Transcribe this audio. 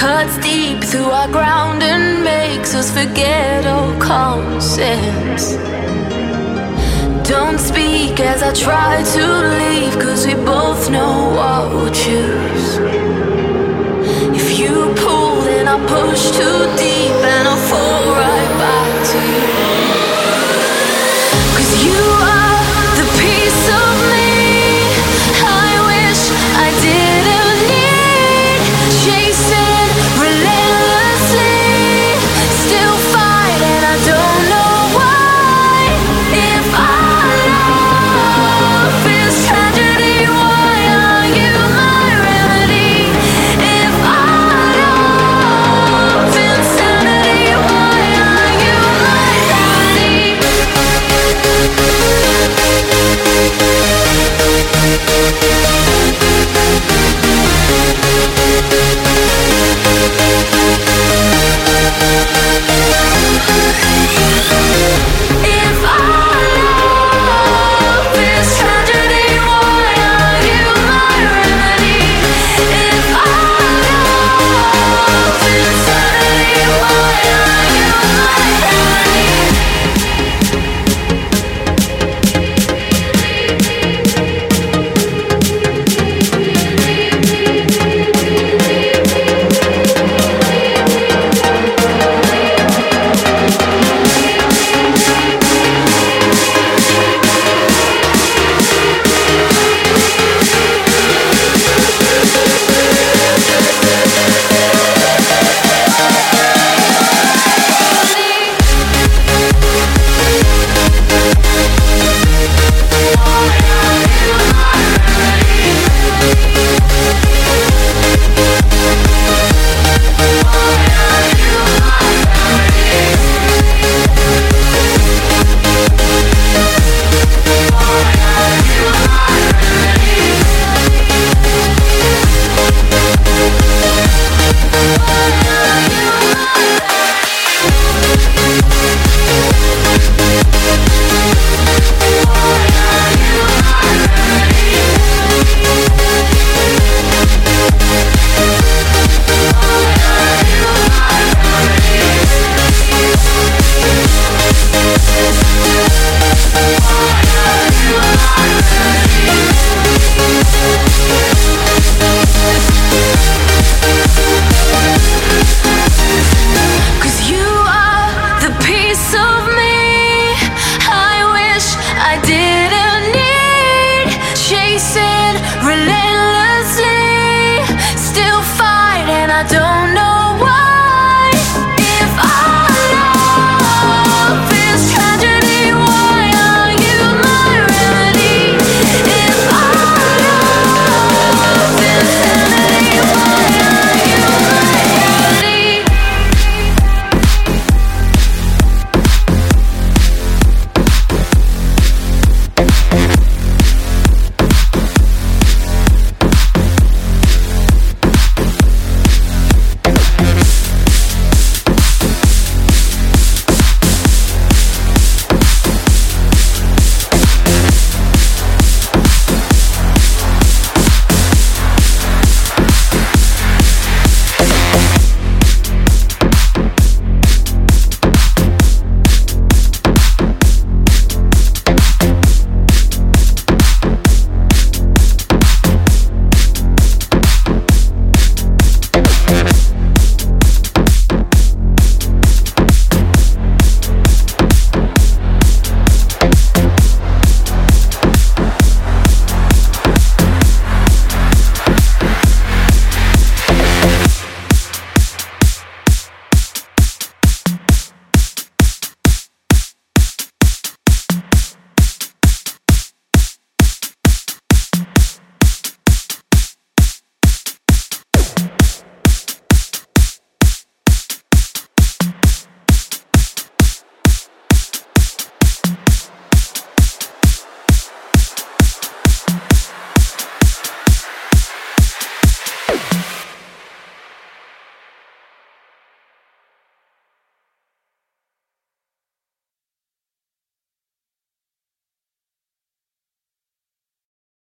cuts deep through our ground and makes us forget all common sense. Don't speak as I try to leave, cause we both know what we'll choose. If you pull, then I push too deep